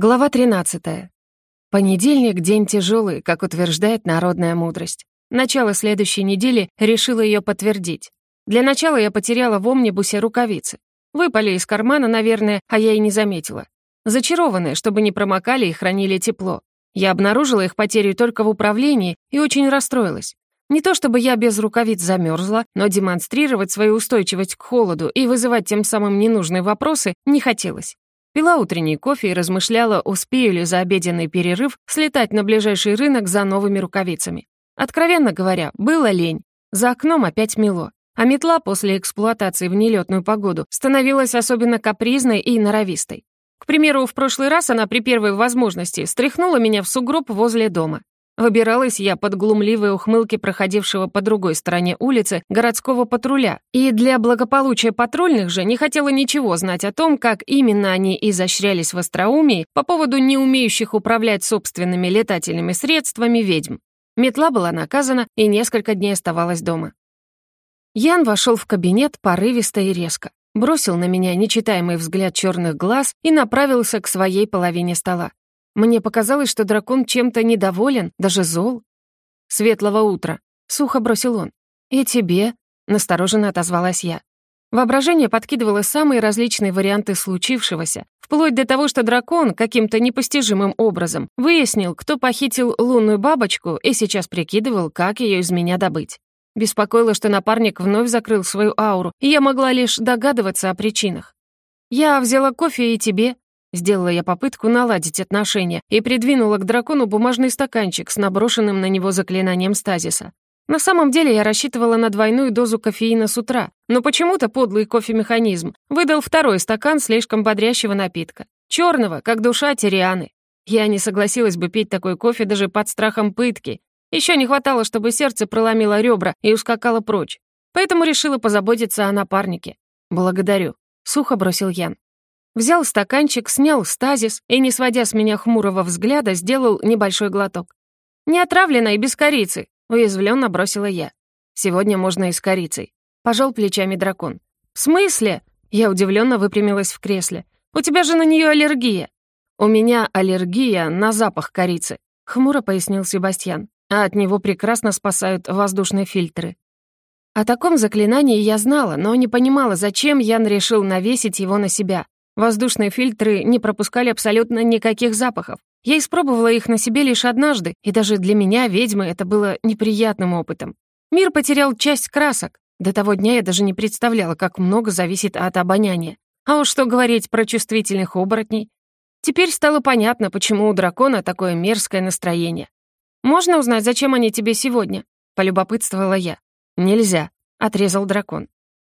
Глава 13. Понедельник — день тяжелый, как утверждает народная мудрость. Начало следующей недели решила ее подтвердить. Для начала я потеряла в омнибусе рукавицы. Выпали из кармана, наверное, а я и не заметила. Зачарованные, чтобы не промокали и хранили тепло. Я обнаружила их потерю только в управлении и очень расстроилась. Не то чтобы я без рукавиц замерзла, но демонстрировать свою устойчивость к холоду и вызывать тем самым ненужные вопросы не хотелось. Пила утренний кофе и размышляла, успею ли за обеденный перерыв слетать на ближайший рынок за новыми рукавицами. Откровенно говоря, было лень. За окном опять мело. А метла после эксплуатации в нелетную погоду становилась особенно капризной и норовистой. К примеру, в прошлый раз она при первой возможности стряхнула меня в сугроб возле дома. Выбиралась я под глумливые ухмылки проходившего по другой стороне улицы городского патруля, и для благополучия патрульных же не хотела ничего знать о том, как именно они изощрялись в остроумии по поводу не умеющих управлять собственными летательными средствами ведьм. Метла была наказана и несколько дней оставалась дома. Ян вошел в кабинет порывисто и резко, бросил на меня нечитаемый взгляд черных глаз и направился к своей половине стола. Мне показалось, что дракон чем-то недоволен, даже зол. «Светлого утра», — сухо бросил он. «И тебе», — настороженно отозвалась я. Воображение подкидывало самые различные варианты случившегося, вплоть до того, что дракон каким-то непостижимым образом выяснил, кто похитил лунную бабочку и сейчас прикидывал, как ее из меня добыть. Беспокоило, что напарник вновь закрыл свою ауру, и я могла лишь догадываться о причинах. «Я взяла кофе и тебе», Сделала я попытку наладить отношения и придвинула к дракону бумажный стаканчик с наброшенным на него заклинанием стазиса. На самом деле я рассчитывала на двойную дозу кофеина с утра, но почему-то подлый кофемеханизм выдал второй стакан слишком бодрящего напитка. черного, как душа Тирианы. Я не согласилась бы пить такой кофе даже под страхом пытки. Еще не хватало, чтобы сердце проломило ребра и ускакало прочь. Поэтому решила позаботиться о напарнике. «Благодарю», — сухо бросил Ян. Взял стаканчик, снял стазис и, не сводя с меня хмурого взгляда, сделал небольшой глоток. «Не отравлено и без корицы», — уязвленно бросила я. «Сегодня можно и с корицей», — пожал плечами дракон. «В смысле?» — я удивленно выпрямилась в кресле. «У тебя же на нее аллергия». «У меня аллергия на запах корицы», — хмуро пояснил Себастьян. «А от него прекрасно спасают воздушные фильтры». О таком заклинании я знала, но не понимала, зачем Ян решил навесить его на себя. Воздушные фильтры не пропускали абсолютно никаких запахов. Я испробовала их на себе лишь однажды, и даже для меня, ведьмы, это было неприятным опытом. Мир потерял часть красок. До того дня я даже не представляла, как много зависит от обоняния. А уж что говорить про чувствительных оборотней. Теперь стало понятно, почему у дракона такое мерзкое настроение. «Можно узнать, зачем они тебе сегодня?» — полюбопытствовала я. «Нельзя», — отрезал дракон.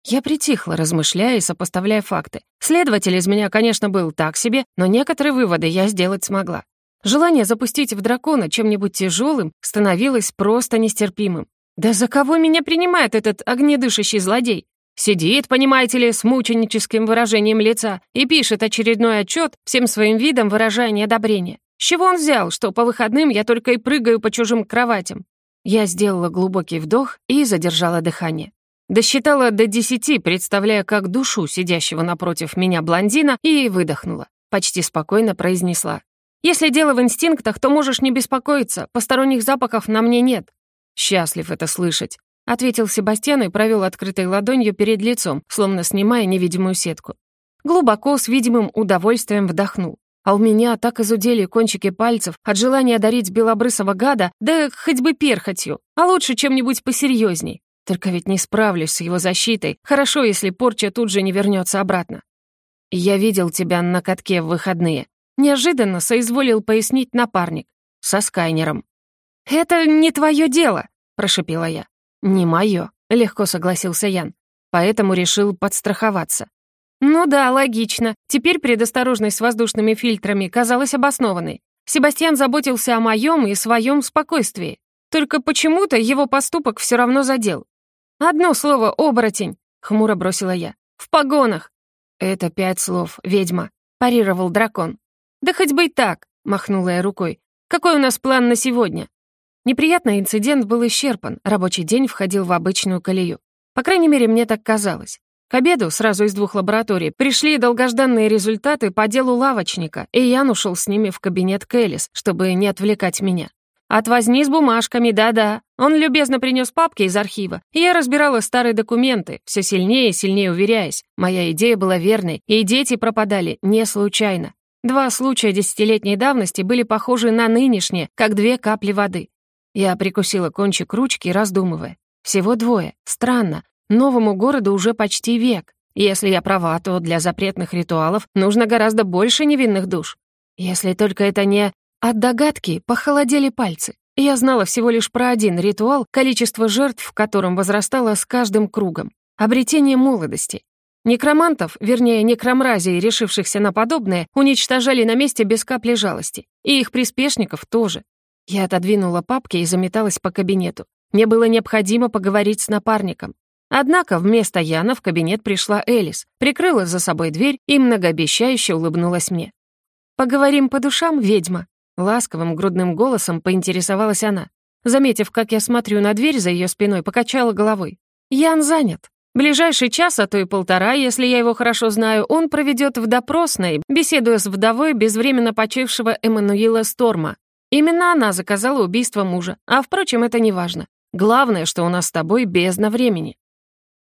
Я притихла, размышляя и сопоставляя факты. Следователь из меня, конечно, был так себе, но некоторые выводы я сделать смогла. Желание запустить в дракона чем-нибудь тяжелым становилось просто нестерпимым. Да за кого меня принимает этот огнедышащий злодей? Сидит, понимаете ли, с мученическим выражением лица и пишет очередной отчет, всем своим видом выражая неодобрение. С чего он взял, что по выходным я только и прыгаю по чужим кроватям? Я сделала глубокий вдох и задержала дыхание. Досчитала до десяти, представляя как душу сидящего напротив меня блондина, и выдохнула. Почти спокойно произнесла. «Если дело в инстинктах, то можешь не беспокоиться, посторонних запахов на мне нет». «Счастлив это слышать», — ответил Себастьян и провел открытой ладонью перед лицом, словно снимая невидимую сетку. Глубоко, с видимым удовольствием вдохнул. А у меня так изудели кончики пальцев от желания дарить белобрысого гада, да хоть бы перхотью, а лучше чем-нибудь посерьезней. Только ведь не справлюсь с его защитой. Хорошо, если порча тут же не вернется обратно. Я видел тебя на катке в выходные. Неожиданно соизволил пояснить напарник. Со скайнером. «Это не твое дело», — прошипела я. «Не мое», — легко согласился Ян. Поэтому решил подстраховаться. «Ну да, логично. Теперь предосторожность с воздушными фильтрами казалась обоснованной. Себастьян заботился о моем и своем спокойствии. Только почему-то его поступок все равно задел. «Одно слово, оборотень!» — хмуро бросила я. «В погонах!» «Это пять слов, ведьма», — парировал дракон. «Да хоть бы и так!» — махнула я рукой. «Какой у нас план на сегодня?» Неприятный инцидент был исчерпан, рабочий день входил в обычную колею. По крайней мере, мне так казалось. К обеду сразу из двух лабораторий пришли долгожданные результаты по делу лавочника, и Ян ушел с ними в кабинет Кэлис, чтобы не отвлекать меня. От возни с бумажками, да-да. Он любезно принес папки из архива, и я разбирала старые документы, все сильнее и сильнее уверяясь. Моя идея была верной, и дети пропадали не случайно. Два случая десятилетней давности были похожи на нынешние, как две капли воды. Я прикусила кончик ручки, раздумывая. Всего двое. Странно. Новому городу уже почти век. Если я права, то для запретных ритуалов нужно гораздо больше невинных душ. Если только это не... От догадки похолодели пальцы. Я знала всего лишь про один ритуал, количество жертв в котором возрастало с каждым кругом. Обретение молодости. Некромантов, вернее, некромразий, решившихся на подобное, уничтожали на месте без капли жалости. И их приспешников тоже. Я отодвинула папки и заметалась по кабинету. Мне было необходимо поговорить с напарником. Однако вместо Яна в кабинет пришла Элис, прикрыла за собой дверь и многообещающе улыбнулась мне. «Поговорим по душам, ведьма», Ласковым грудным голосом поинтересовалась она. Заметив, как я смотрю на дверь за ее спиной, покачала головой. «Ян занят. Ближайший час, а то и полтора, если я его хорошо знаю, он проведет в допросной, беседуя с вдовой безвременно почившего Эммануила Сторма. Именно она заказала убийство мужа, а, впрочем, это не важно. Главное, что у нас с тобой бездна времени».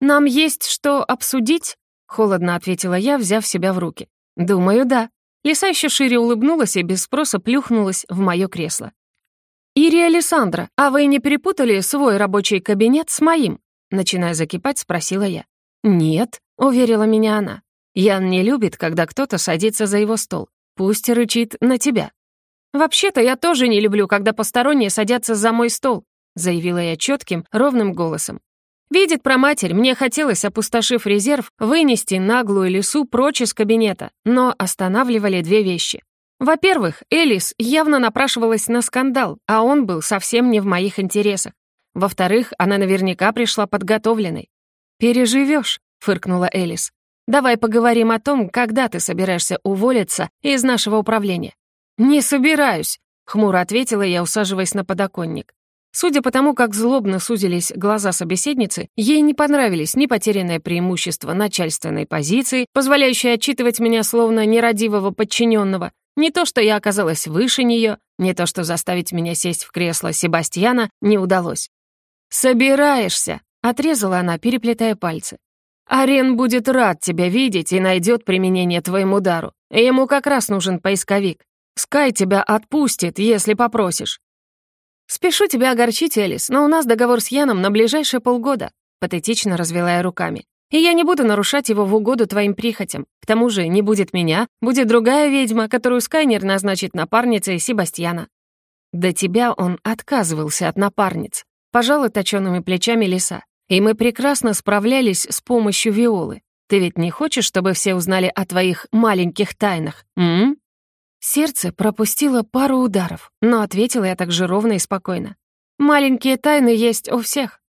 «Нам есть что обсудить?» — холодно ответила я, взяв себя в руки. «Думаю, да», Лиса еще шире улыбнулась и без спроса плюхнулась в мое кресло. «Ири Александра, а вы не перепутали свой рабочий кабинет с моим?» Начиная закипать, спросила я. «Нет», — уверила меня она. «Ян не любит, когда кто-то садится за его стол. Пусть рычит на тебя». «Вообще-то я тоже не люблю, когда посторонние садятся за мой стол», заявила я четким, ровным голосом. Видит про матерь, мне хотелось, опустошив резерв, вынести наглую лису прочь из кабинета, но останавливали две вещи. Во-первых, Элис явно напрашивалась на скандал, а он был совсем не в моих интересах. Во-вторых, она наверняка пришла подготовленной. «Переживешь», — фыркнула Элис. «Давай поговорим о том, когда ты собираешься уволиться из нашего управления». «Не собираюсь», — хмуро ответила я, усаживаясь на подоконник. Судя по тому, как злобно сузились глаза собеседницы, ей не понравились ни потерянное преимущество начальственной позиции, позволяющее отчитывать меня словно нерадивого подчиненного, не то, что я оказалась выше нее, не то, что заставить меня сесть в кресло Себастьяна не удалось. «Собираешься!» — отрезала она, переплетая пальцы. «Арен будет рад тебя видеть и найдет применение твоему дару. Ему как раз нужен поисковик. Скай тебя отпустит, если попросишь. «Спешу тебя огорчить, Элис, но у нас договор с Яном на ближайшие полгода», патетично развела я руками. «И я не буду нарушать его в угоду твоим прихотям. К тому же не будет меня, будет другая ведьма, которую Скайнер назначит напарницей Себастьяна». До тебя он отказывался от напарниц. Пожалуй, точёными плечами лиса. И мы прекрасно справлялись с помощью Виолы. Ты ведь не хочешь, чтобы все узнали о твоих маленьких тайнах, м? Сердце пропустило пару ударов, но ответила я так же ровно и спокойно. «Маленькие тайны есть у всех».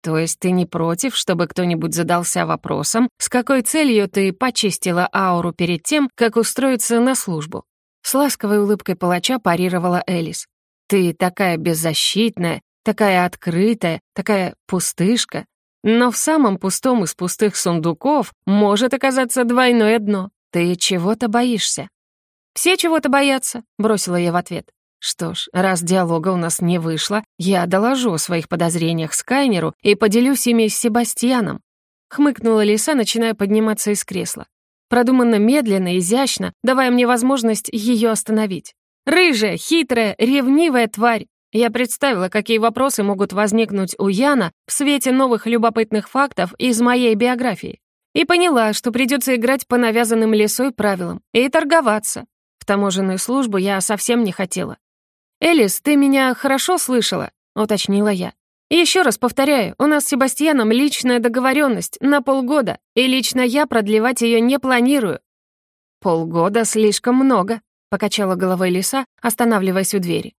«То есть ты не против, чтобы кто-нибудь задался вопросом, с какой целью ты почистила ауру перед тем, как устроиться на службу?» С ласковой улыбкой палача парировала Элис. «Ты такая беззащитная, такая открытая, такая пустышка. Но в самом пустом из пустых сундуков может оказаться двойное дно. Ты чего-то боишься. «Все чего-то боятся», — бросила я в ответ. Что ж, раз диалога у нас не вышло, я доложу о своих подозрениях Скайнеру и поделюсь ими с Себастьяном. Хмыкнула лиса, начиная подниматься из кресла. Продуманно медленно, изящно, давая мне возможность ее остановить. Рыжая, хитрая, ревнивая тварь. Я представила, какие вопросы могут возникнуть у Яна в свете новых любопытных фактов из моей биографии. И поняла, что придется играть по навязанным лесой правилам и торговаться, в таможенную службу я совсем не хотела. «Элис, ты меня хорошо слышала?» — уточнила я. еще раз повторяю, у нас с Себастьяном личная договоренность на полгода, и лично я продлевать ее не планирую». «Полгода слишком много», — покачала головой лиса, останавливаясь у двери.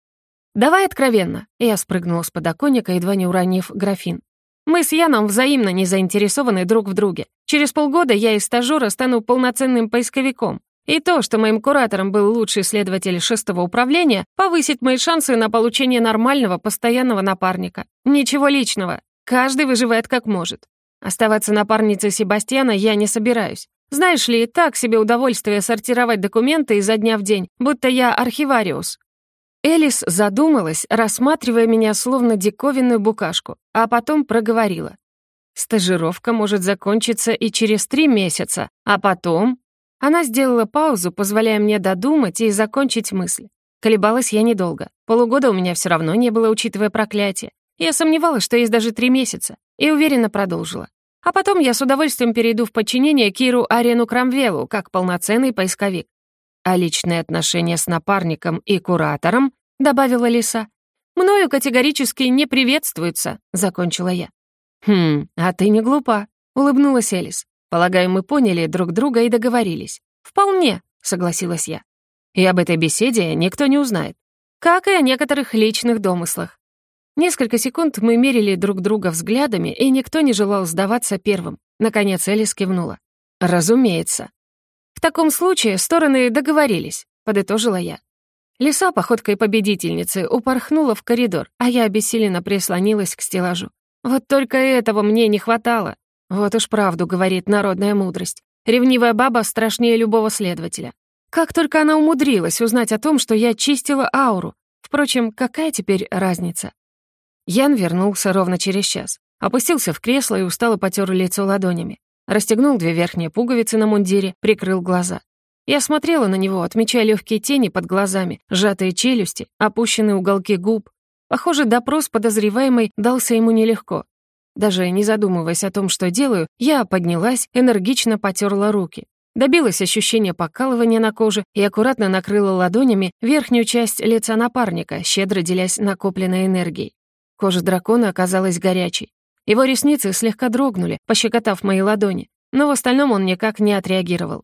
«Давай откровенно», — я спрыгнула с подоконника, едва не уронив графин. «Мы с Яном взаимно не заинтересованы друг в друге. Через полгода я из стажера стану полноценным поисковиком, и то, что моим куратором был лучший следователь шестого управления, повысит мои шансы на получение нормального, постоянного напарника. Ничего личного. Каждый выживает как может. Оставаться напарницей Себастьяна я не собираюсь. Знаешь ли, так себе удовольствие сортировать документы изо дня в день, будто я архивариус». Элис задумалась, рассматривая меня словно диковинную букашку, а потом проговорила. «Стажировка может закончиться и через три месяца, а потом...» Она сделала паузу, позволяя мне додумать и закончить мысль. Колебалась я недолго. Полугода у меня все равно не было, учитывая проклятие. Я сомневалась, что есть даже три месяца, и уверенно продолжила. А потом я с удовольствием перейду в подчинение Киру Арену Крамвелу как полноценный поисковик. А личные отношения с напарником и куратором, добавила Лиса, мною категорически не приветствуются, закончила я. Хм, а ты не глупа, улыбнулась Элис. Полагаю, мы поняли друг друга и договорились. Вполне, согласилась я. И об этой беседе никто не узнает. Как и о некоторых личных домыслах. Несколько секунд мы мерили друг друга взглядами, и никто не желал сдаваться первым. Наконец Элис кивнула. «Разумеется». «В таком случае стороны договорились», — подытожила я. Лиса походкой победительницы упорхнула в коридор, а я обессиленно прислонилась к стеллажу. Вот только этого мне не хватало. Вот уж правду говорит народная мудрость. Ревнивая баба страшнее любого следователя. Как только она умудрилась узнать о том, что я чистила ауру. Впрочем, какая теперь разница? Ян вернулся ровно через час. Опустился в кресло и устало потер лицо ладонями. Расстегнул две верхние пуговицы на мундире, прикрыл глаза. Я смотрела на него, отмечая легкие тени под глазами, сжатые челюсти, опущенные уголки губ. Похоже, допрос подозреваемой дался ему нелегко. Даже не задумываясь о том, что делаю, я поднялась, энергично потерла руки. Добилась ощущения покалывания на коже и аккуратно накрыла ладонями верхнюю часть лица напарника, щедро делясь накопленной энергией. Кожа дракона оказалась горячей. Его ресницы слегка дрогнули, пощекотав мои ладони, но в остальном он никак не отреагировал.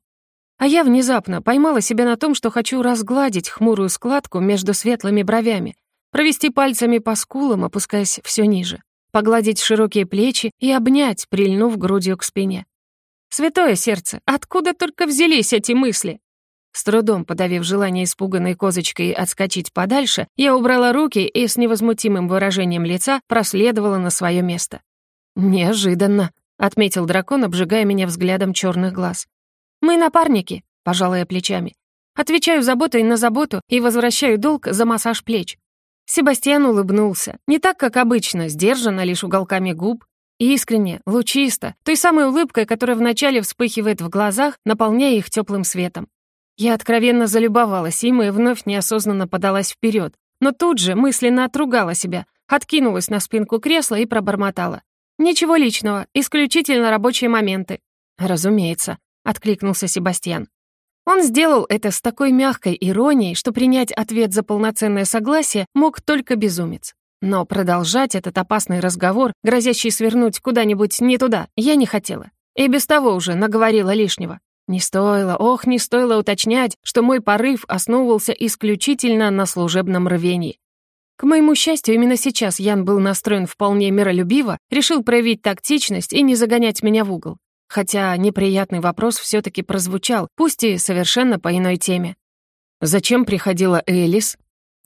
А я внезапно поймала себя на том, что хочу разгладить хмурую складку между светлыми бровями, провести пальцами по скулам, опускаясь все ниже, погладить широкие плечи и обнять, прильнув грудью к спине. Святое сердце, откуда только взялись эти мысли? С трудом подавив желание испуганной козочкой отскочить подальше, я убрала руки и с невозмутимым выражением лица проследовала на свое место. «Неожиданно», — отметил дракон, обжигая меня взглядом черных глаз. «Мы напарники», — пожала я плечами. «Отвечаю заботой на заботу и возвращаю долг за массаж плеч». Себастьян улыбнулся, не так, как обычно, сдержанно лишь уголками губ, искренне, лучисто, той самой улыбкой, которая вначале вспыхивает в глазах, наполняя их теплым светом. Я откровенно залюбовалась им и вновь неосознанно подалась вперед, но тут же мысленно отругала себя, откинулась на спинку кресла и пробормотала. «Ничего личного, исключительно рабочие моменты». «Разумеется», — откликнулся Себастьян. Он сделал это с такой мягкой иронией, что принять ответ за полноценное согласие мог только безумец. Но продолжать этот опасный разговор, грозящий свернуть куда-нибудь не туда, я не хотела. И без того уже наговорила лишнего. Не стоило, ох, не стоило уточнять, что мой порыв основывался исключительно на служебном рвении. К моему счастью, именно сейчас Ян был настроен вполне миролюбиво, решил проявить тактичность и не загонять меня в угол. Хотя неприятный вопрос все таки прозвучал, пусть и совершенно по иной теме. «Зачем приходила Элис?»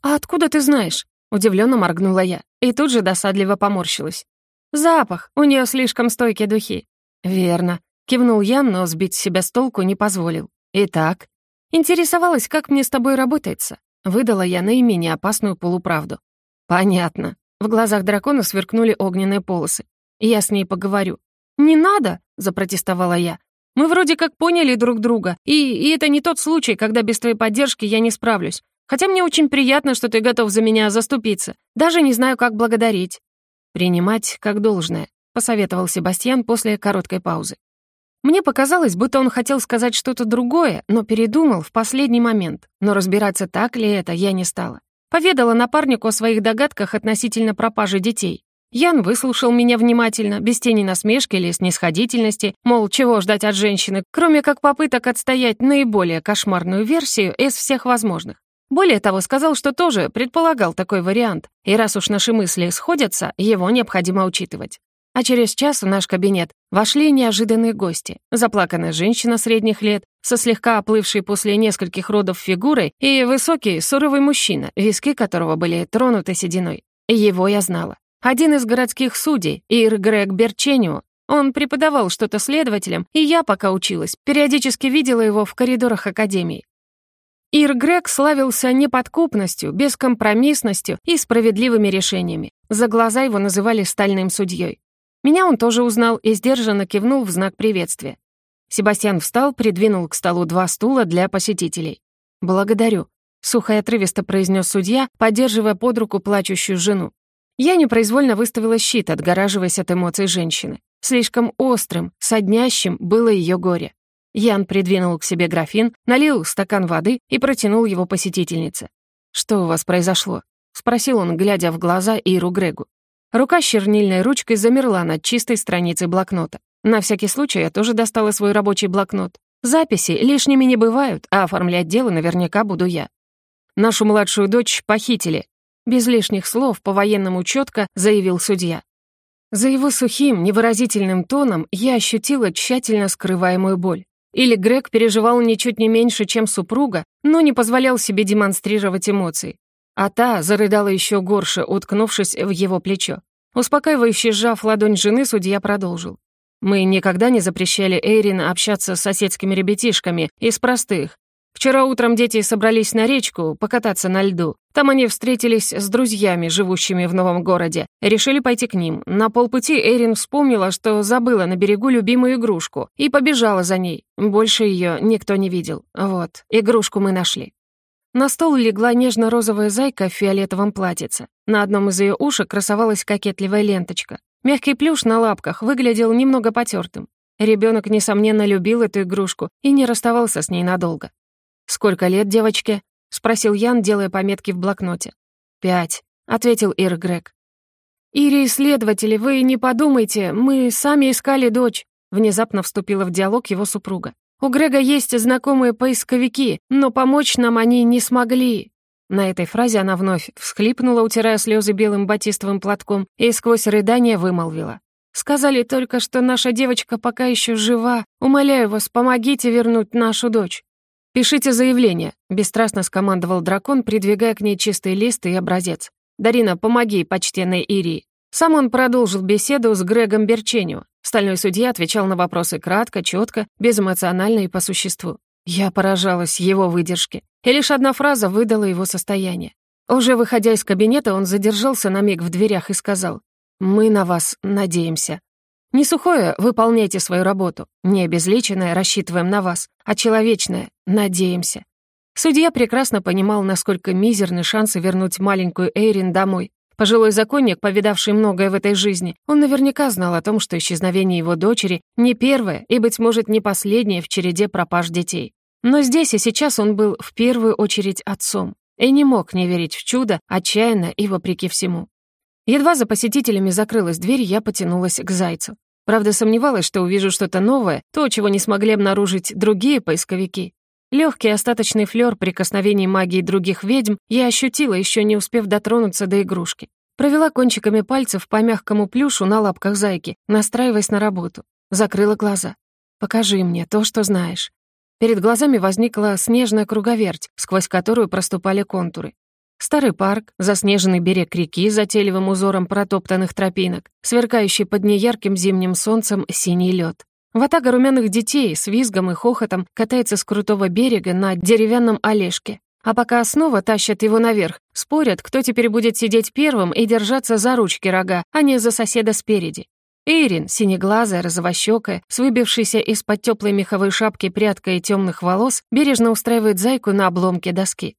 «А откуда ты знаешь?» Удивленно моргнула я и тут же досадливо поморщилась. «Запах, у нее слишком стойкие духи». «Верно. Кивнул я, но сбить себя с толку не позволил. «Итак?» «Интересовалась, как мне с тобой работается?» Выдала я наименее опасную полуправду. «Понятно». В глазах дракона сверкнули огненные полосы. «Я с ней поговорю». «Не надо!» — запротестовала я. «Мы вроде как поняли друг друга, и, и это не тот случай, когда без твоей поддержки я не справлюсь. Хотя мне очень приятно, что ты готов за меня заступиться. Даже не знаю, как благодарить». «Принимать как должное», — посоветовал Себастьян после короткой паузы. Мне показалось, будто он хотел сказать что-то другое, но передумал в последний момент. Но разбираться так ли это, я не стала. Поведала напарнику о своих догадках относительно пропажи детей. Ян выслушал меня внимательно, без тени насмешки или снисходительности, мол, чего ждать от женщины, кроме как попыток отстоять наиболее кошмарную версию из всех возможных. Более того, сказал, что тоже предполагал такой вариант, и раз уж наши мысли сходятся, его необходимо учитывать. А через час в наш кабинет вошли неожиданные гости. Заплаканная женщина средних лет, со слегка оплывшей после нескольких родов фигурой, и высокий, суровый мужчина, виски которого были тронуты сединой. Его я знала. Один из городских судей, Ир Грег Берченио, Он преподавал что-то следователям, и я, пока училась, периодически видела его в коридорах академии. Ир Грег славился неподкупностью, бескомпромиссностью и справедливыми решениями. За глаза его называли стальным судьей. Меня он тоже узнал и сдержанно кивнул в знак приветствия. Себастьян встал, придвинул к столу два стула для посетителей. «Благодарю», — сухо и отрывисто произнес судья, поддерживая под руку плачущую жену. Я непроизвольно выставила щит, отгораживаясь от эмоций женщины. Слишком острым, соднящим было ее горе. Ян придвинул к себе графин, налил стакан воды и протянул его посетительнице. «Что у вас произошло?» — спросил он, глядя в глаза Иру Грегу. Рука с чернильной ручкой замерла над чистой страницей блокнота. На всякий случай я тоже достала свой рабочий блокнот. Записи лишними не бывают, а оформлять дело наверняка буду я. Нашу младшую дочь похитили. Без лишних слов по-военному четко заявил судья. За его сухим, невыразительным тоном я ощутила тщательно скрываемую боль. Или Грег переживал ничуть не меньше, чем супруга, но не позволял себе демонстрировать эмоции. А та зарыдала еще горше, уткнувшись в его плечо. Успокаивающе сжав ладонь жены, судья продолжил. Мы никогда не запрещали Эйрин общаться с соседскими ребятишками из простых. Вчера утром дети собрались на речку покататься на льду. Там они встретились с друзьями, живущими в новом городе. Решили пойти к ним. На полпути Эйрин вспомнила, что забыла на берегу любимую игрушку, и побежала за ней. Больше ее никто не видел. Вот, игрушку мы нашли. На стол легла нежно-розовая зайка в фиолетовом платьице. На одном из ее ушек красовалась кокетливая ленточка. Мягкий плюш на лапках выглядел немного потертым. Ребенок, несомненно, любил эту игрушку и не расставался с ней надолго. «Сколько лет девочке?» — спросил Ян, делая пометки в блокноте. «Пять», — ответил Ир Грег. «Ири, исследователи, вы не подумайте, мы сами искали дочь», — внезапно вступила в диалог его супруга. «У Грега есть знакомые поисковики, но помочь нам они не смогли. На этой фразе она вновь всхлипнула, утирая слезы белым батистовым платком, и сквозь рыдание вымолвила. «Сказали только, что наша девочка пока еще жива. Умоляю вас, помогите вернуть нашу дочь». «Пишите заявление», — бесстрастно скомандовал дракон, придвигая к ней чистый лист и образец. «Дарина, помоги, почтенной Ирии». Сам он продолжил беседу с Грегом Берченио. Стальной судья отвечал на вопросы кратко, четко, безэмоционально и по существу. Я поражалась его выдержке, и лишь одна фраза выдала его состояние. Уже выходя из кабинета, он задержался на миг в дверях и сказал, «Мы на вас надеемся. Не сухое, выполняйте свою работу, не обезличенное, рассчитываем на вас, а человечное, надеемся». Судья прекрасно понимал, насколько мизерны шансы вернуть маленькую Эйрин домой. Пожилой законник, повидавший многое в этой жизни, он наверняка знал о том, что исчезновение его дочери не первое и, быть может, не последнее в череде пропаж детей. Но здесь и сейчас он был в первую очередь отцом и не мог не верить в чудо, отчаянно и вопреки всему. Едва за посетителями закрылась дверь, я потянулась к зайцу. Правда, сомневалась, что увижу что-то новое, то, чего не смогли обнаружить другие поисковики. Легкий остаточный флёр прикосновений магии других ведьм я ощутила, еще не успев дотронуться до игрушки. Провела кончиками пальцев по мягкому плюшу на лапках зайки, настраиваясь на работу. Закрыла глаза. «Покажи мне то, что знаешь. Перед глазами возникла снежная круговерть, сквозь которую проступали контуры. Старый парк, заснеженный берег реки с затейливым узором протоптанных тропинок, сверкающий под неярким зимним солнцем синий лед. Ватага румяных детей с визгом и хохотом катается с крутого берега на деревянном олежке. А пока снова тащат его наверх, спорят, кто теперь будет сидеть первым и держаться за ручки рога, а не за соседа спереди. Эйрин, синеглазая, розовощёкая, с выбившейся из-под тёплой меховой шапки прядкой темных волос, бережно устраивает зайку на обломке доски.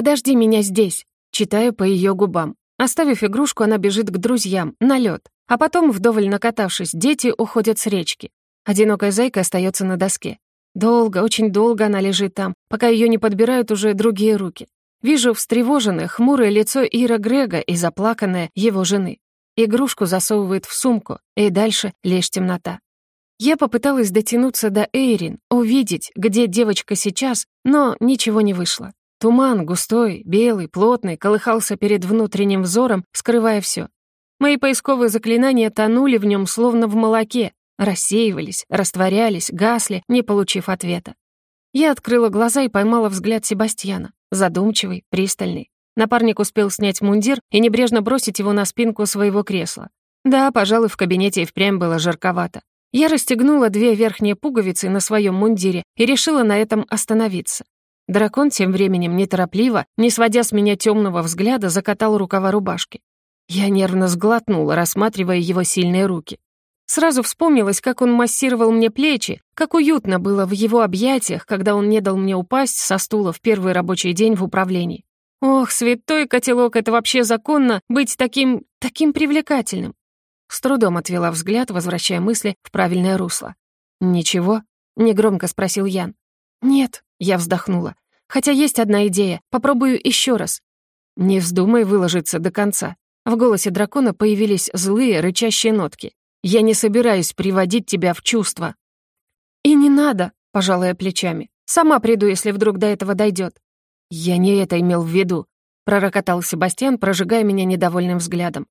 «Подожди меня здесь», — читаю по её губам. Оставив игрушку, она бежит к друзьям, на лёд. А потом, вдоволь накатавшись, дети уходят с речки. Одинокая зайка остаётся на доске. Долго, очень долго она лежит там, пока её не подбирают уже другие руки. Вижу встревоженное, хмурое лицо Ира Грега и заплаканное его жены. Игрушку засовывает в сумку, и дальше лишь темнота. Я попыталась дотянуться до Эйрин, увидеть, где девочка сейчас, но ничего не вышло. Туман густой, белый, плотный, колыхался перед внутренним взором, скрывая все. Мои поисковые заклинания тонули в нем, словно в молоке, рассеивались, растворялись, гасли, не получив ответа. Я открыла глаза и поймала взгляд Себастьяна, задумчивый, пристальный. Напарник успел снять мундир и небрежно бросить его на спинку своего кресла. Да, пожалуй, в кабинете и впрямь было жарковато. Я расстегнула две верхние пуговицы на своем мундире и решила на этом остановиться. Дракон тем временем неторопливо, не сводя с меня темного взгляда, закатал рукава рубашки. Я нервно сглотнула, рассматривая его сильные руки. Сразу вспомнилось, как он массировал мне плечи, как уютно было в его объятиях, когда он не дал мне упасть со стула в первый рабочий день в управлении. Ох, святой котелок, это вообще законно быть таким... таким привлекательным. С трудом отвела взгляд, возвращая мысли в правильное русло. «Ничего?» — негромко спросил Ян. «Нет», — я вздохнула. «Хотя есть одна идея. Попробую еще раз». «Не вздумай выложиться до конца». В голосе дракона появились злые, рычащие нотки. «Я не собираюсь приводить тебя в чувство». «И не надо», — пожалая плечами. «Сама приду, если вдруг до этого дойдет. «Я не это имел в виду», — пророкотал Себастьян, прожигая меня недовольным взглядом.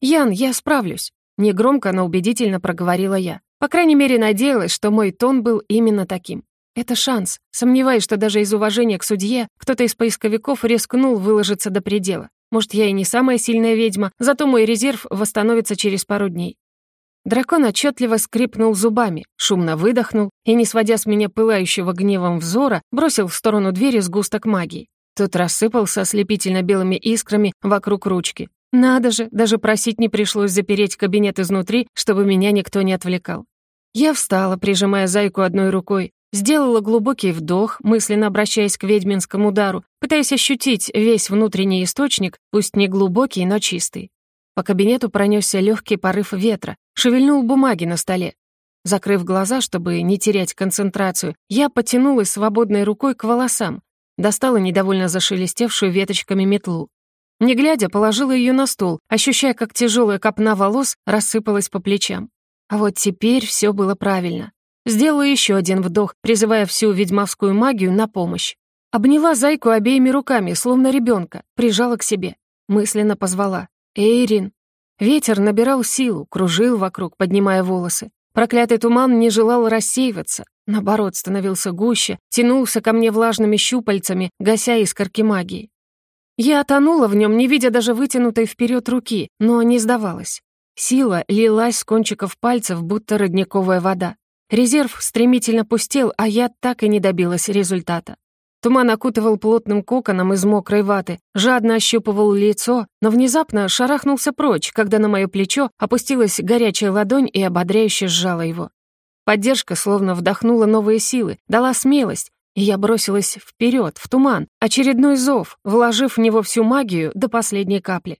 «Ян, я справлюсь», — негромко, но убедительно проговорила я. По крайней мере, надеялась, что мой тон был именно таким. Это шанс. Сомневаюсь, что даже из уважения к судье кто-то из поисковиков рискнул выложиться до предела. Может, я и не самая сильная ведьма, зато мой резерв восстановится через пару дней. Дракон отчетливо скрипнул зубами, шумно выдохнул и, не сводя с меня пылающего гневом взора, бросил в сторону двери сгусток магии. Тот рассыпался ослепительно белыми искрами вокруг ручки. Надо же, даже просить не пришлось запереть кабинет изнутри, чтобы меня никто не отвлекал. Я встала, прижимая зайку одной рукой, сделала глубокий вдох, мысленно обращаясь к ведьминскому удару, пытаясь ощутить весь внутренний источник, пусть не глубокий, но чистый. По кабинету пронесся легкий порыв ветра, шевельнул бумаги на столе. Закрыв глаза, чтобы не терять концентрацию, я потянулась свободной рукой к волосам, достала недовольно зашелестевшую веточками метлу. Не глядя, положила ее на стол, ощущая, как тяжелая копна волос рассыпалась по плечам. А вот теперь все было правильно. Сделала еще один вдох, призывая всю ведьмовскую магию на помощь. Обняла зайку обеими руками, словно ребенка, прижала к себе. Мысленно позвала. «Эйрин!» Ветер набирал силу, кружил вокруг, поднимая волосы. Проклятый туман не желал рассеиваться, наоборот, становился гуще, тянулся ко мне влажными щупальцами, гася искорки магии. Я тонула в нем, не видя даже вытянутой вперед руки, но не сдавалась. Сила лилась с кончиков пальцев, будто родниковая вода. Резерв стремительно пустел, а я так и не добилась результата. Туман окутывал плотным коконом из мокрой ваты, жадно ощупывал лицо, но внезапно шарахнулся прочь, когда на мое плечо опустилась горячая ладонь и ободряюще сжала его. Поддержка словно вдохнула новые силы, дала смелость, и я бросилась вперед, в туман, очередной зов, вложив в него всю магию до последней капли.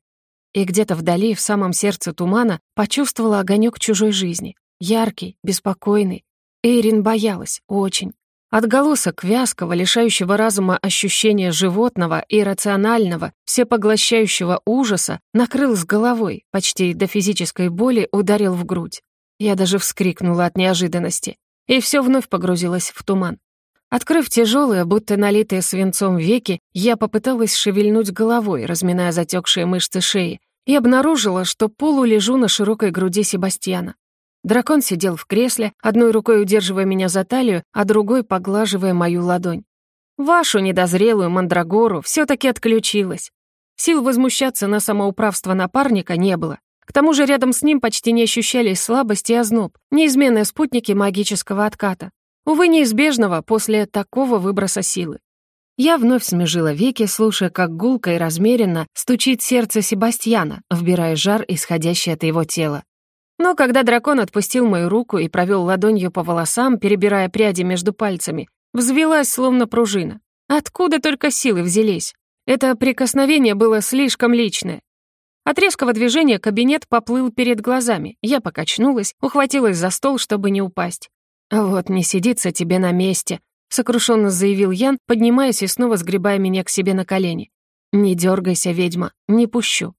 И где-то вдали, в самом сердце тумана, почувствовала огонек чужой жизни. Яркий, беспокойный. Эйрин боялась, очень. Отголосок вязкого, лишающего разума ощущения животного и рационального, всепоглощающего ужаса накрыл с головой, почти до физической боли ударил в грудь. Я даже вскрикнула от неожиданности, и все вновь погрузилось в туман. Открыв тяжелые, будто налитые свинцом веки, я попыталась шевельнуть головой, разминая затекшие мышцы шеи, и обнаружила, что полу лежу на широкой груди Себастьяна. Дракон сидел в кресле, одной рукой удерживая меня за талию, а другой поглаживая мою ладонь. Вашу недозрелую мандрагору все таки отключилась. Сил возмущаться на самоуправство напарника не было. К тому же рядом с ним почти не ощущались слабость и озноб, неизменные спутники магического отката. Увы, неизбежного после такого выброса силы. Я вновь смежила веки, слушая, как гулко и размеренно стучит сердце Себастьяна, вбирая жар, исходящий от его тела. Но когда дракон отпустил мою руку и провел ладонью по волосам, перебирая пряди между пальцами, взвелась словно пружина. Откуда только силы взялись? Это прикосновение было слишком личное. От резкого движения кабинет поплыл перед глазами. Я покачнулась, ухватилась за стол, чтобы не упасть. «Вот не сидится тебе на месте», — сокрушенно заявил Ян, поднимаясь и снова сгребая меня к себе на колени. «Не дергайся, ведьма, не пущу».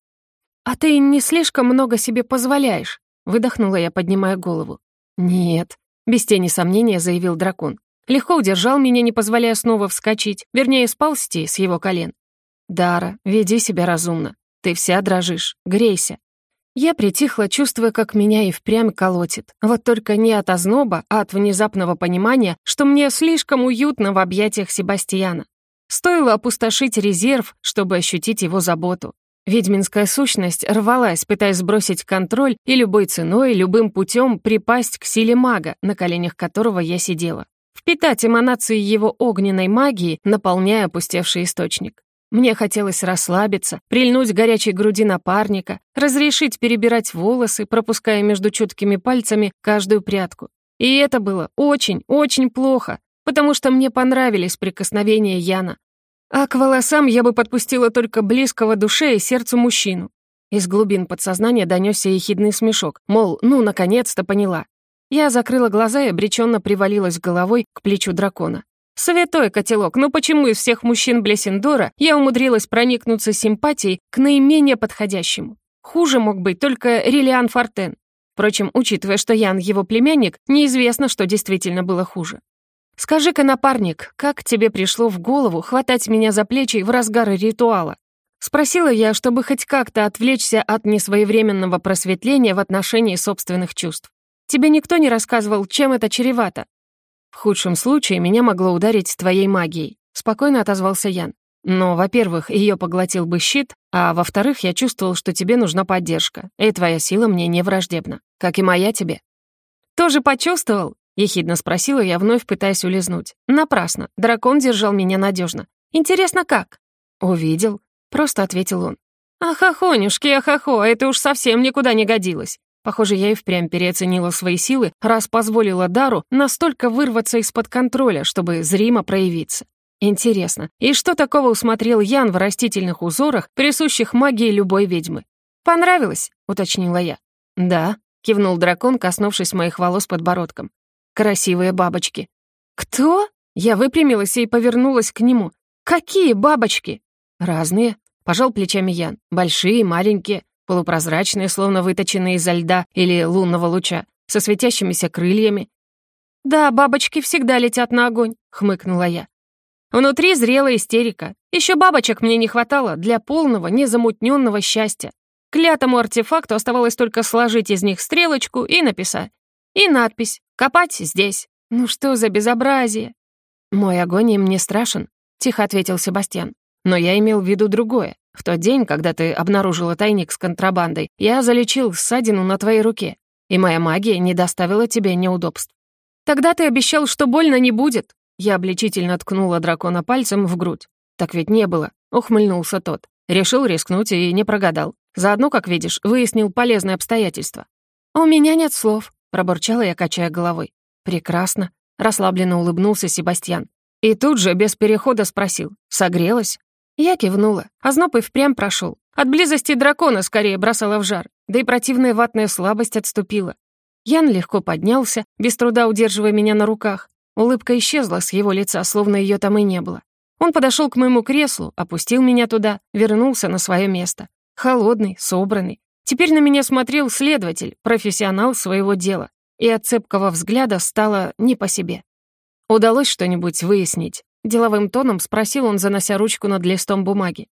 «А ты не слишком много себе позволяешь?» — выдохнула я, поднимая голову. «Нет», — без тени сомнения заявил дракон. Легко удержал меня, не позволяя снова вскочить, вернее, сползти с его колен. «Дара, веди себя разумно. Ты вся дрожишь. Грейся. Я притихла, чувствуя, как меня и впрямь колотит. Вот только не от озноба, а от внезапного понимания, что мне слишком уютно в объятиях Себастьяна. Стоило опустошить резерв, чтобы ощутить его заботу. Ведьминская сущность рвалась, пытаясь сбросить контроль и любой ценой, любым путем припасть к силе мага, на коленях которого я сидела. Впитать эманации его огненной магии, наполняя опустевший источник. Мне хотелось расслабиться, прильнуть горячей груди напарника, разрешить перебирать волосы, пропуская между чуткими пальцами каждую прядку. И это было очень, очень плохо, потому что мне понравились прикосновения Яна, а к волосам я бы подпустила только близкого душе и сердцу мужчину. Из глубин подсознания донесся ехидный смешок, мол, ну, наконец-то поняла. Я закрыла глаза и обреченно привалилась головой к плечу дракона. «Святой котелок, ну почему из всех мужчин Блесендора я умудрилась проникнуться симпатией к наименее подходящему? Хуже мог быть только Релиан Фортен. Впрочем, учитывая, что Ян его племянник, неизвестно, что действительно было хуже. «Скажи-ка, напарник, как тебе пришло в голову хватать меня за плечи в разгар ритуала?» Спросила я, чтобы хоть как-то отвлечься от несвоевременного просветления в отношении собственных чувств. «Тебе никто не рассказывал, чем это чревато?» «В худшем случае меня могло ударить твоей магией», — спокойно отозвался Ян. «Но, во-первых, ее поглотил бы щит, а во-вторых, я чувствовал, что тебе нужна поддержка, и твоя сила мне не враждебна, как и моя тебе». «Тоже почувствовал?» — ехидно спросила я, вновь пытаясь улизнуть. Напрасно. Дракон держал меня надежно. «Интересно, как?» «Увидел», — просто ответил он. «Ахахонюшки, ахахо, это уж совсем никуда не годилось». Похоже, я и впрямь переоценила свои силы, раз позволила Дару настолько вырваться из-под контроля, чтобы зримо проявиться. Интересно, и что такого усмотрел Ян в растительных узорах, присущих магии любой ведьмы? «Понравилось?» — уточнила я. «Да», — кивнул дракон, коснувшись моих волос подбородком. Красивые бабочки. Кто? Я выпрямилась и повернулась к нему. Какие бабочки? Разные. Пожал плечами Ян. Большие, маленькие, полупрозрачные, словно выточенные изо льда или лунного луча, со светящимися крыльями. «Да, бабочки всегда летят на огонь», — хмыкнула я. Внутри зрелая истерика. Еще бабочек мне не хватало для полного, незамутненного счастья. Клятому артефакту оставалось только сложить из них стрелочку и написать. И надпись «Копать здесь». Ну что за безобразие? «Мой огонь им не страшен», — тихо ответил Себастьян. «Но я имел в виду другое. В тот день, когда ты обнаружила тайник с контрабандой, я залечил ссадину на твоей руке, и моя магия не доставила тебе неудобств. Тогда ты обещал, что больно не будет». Я обличительно ткнула дракона пальцем в грудь. «Так ведь не было», — ухмыльнулся тот. Решил рискнуть и не прогадал. Заодно, как видишь, выяснил полезные обстоятельства. «У меня нет слов», пробурчала я, качая головой. «Прекрасно», — расслабленно улыбнулся Себастьян. И тут же, без перехода, спросил, «Согрелась?» Я кивнула, а зноб и впрямь прошел. От близости дракона скорее бросала в жар, да и противная ватная слабость отступила. Ян легко поднялся, без труда удерживая меня на руках. Улыбка исчезла с его лица, словно ее там и не было. Он подошел к моему креслу, опустил меня туда, вернулся на свое место. Холодный, собранный, Теперь на меня смотрел следователь, профессионал своего дела, и от цепкого взгляда стало не по себе. «Удалось что-нибудь выяснить?» — деловым тоном спросил он, занося ручку над листом бумаги.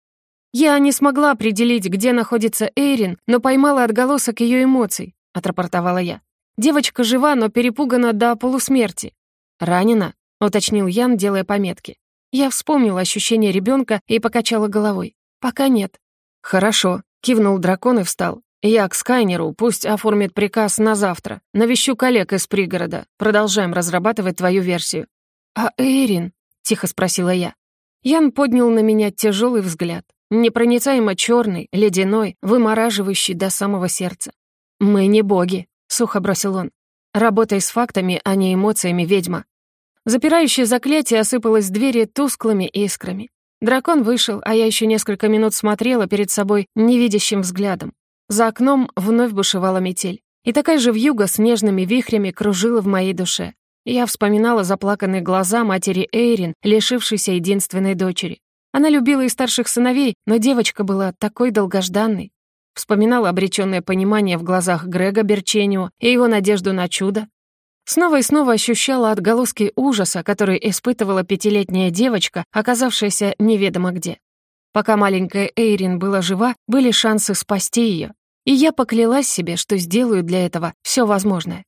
«Я не смогла определить, где находится Эйрин, но поймала отголосок ее эмоций», — отрапортовала я. «Девочка жива, но перепугана до полусмерти». «Ранена?» — уточнил Ян, делая пометки. Я вспомнила ощущение ребенка и покачала головой. «Пока нет». «Хорошо», Кивнул дракон и встал. «Я к Скайнеру, пусть оформит приказ на завтра. Навещу коллег из пригорода. Продолжаем разрабатывать твою версию». «А Эрин?» — тихо спросила я. Ян поднял на меня тяжелый взгляд. Непроницаемо черный, ледяной, вымораживающий до самого сердца. «Мы не боги», — сухо бросил он. «Работай с фактами, а не эмоциями, ведьма». Запирающее заклятие осыпалось двери тусклыми искрами. Дракон вышел, а я еще несколько минут смотрела перед собой невидящим взглядом. За окном вновь бушевала метель. И такая же вьюга с нежными вихрями кружила в моей душе. Я вспоминала заплаканные глаза матери Эйрин, лишившейся единственной дочери. Она любила и старших сыновей, но девочка была такой долгожданной. Вспоминала обречённое понимание в глазах Грега Берченио и его надежду на чудо, Снова и снова ощущала отголоски ужаса, который испытывала пятилетняя девочка, оказавшаяся неведомо где. Пока маленькая Эйрин была жива, были шансы спасти ее. И я поклялась себе, что сделаю для этого все возможное.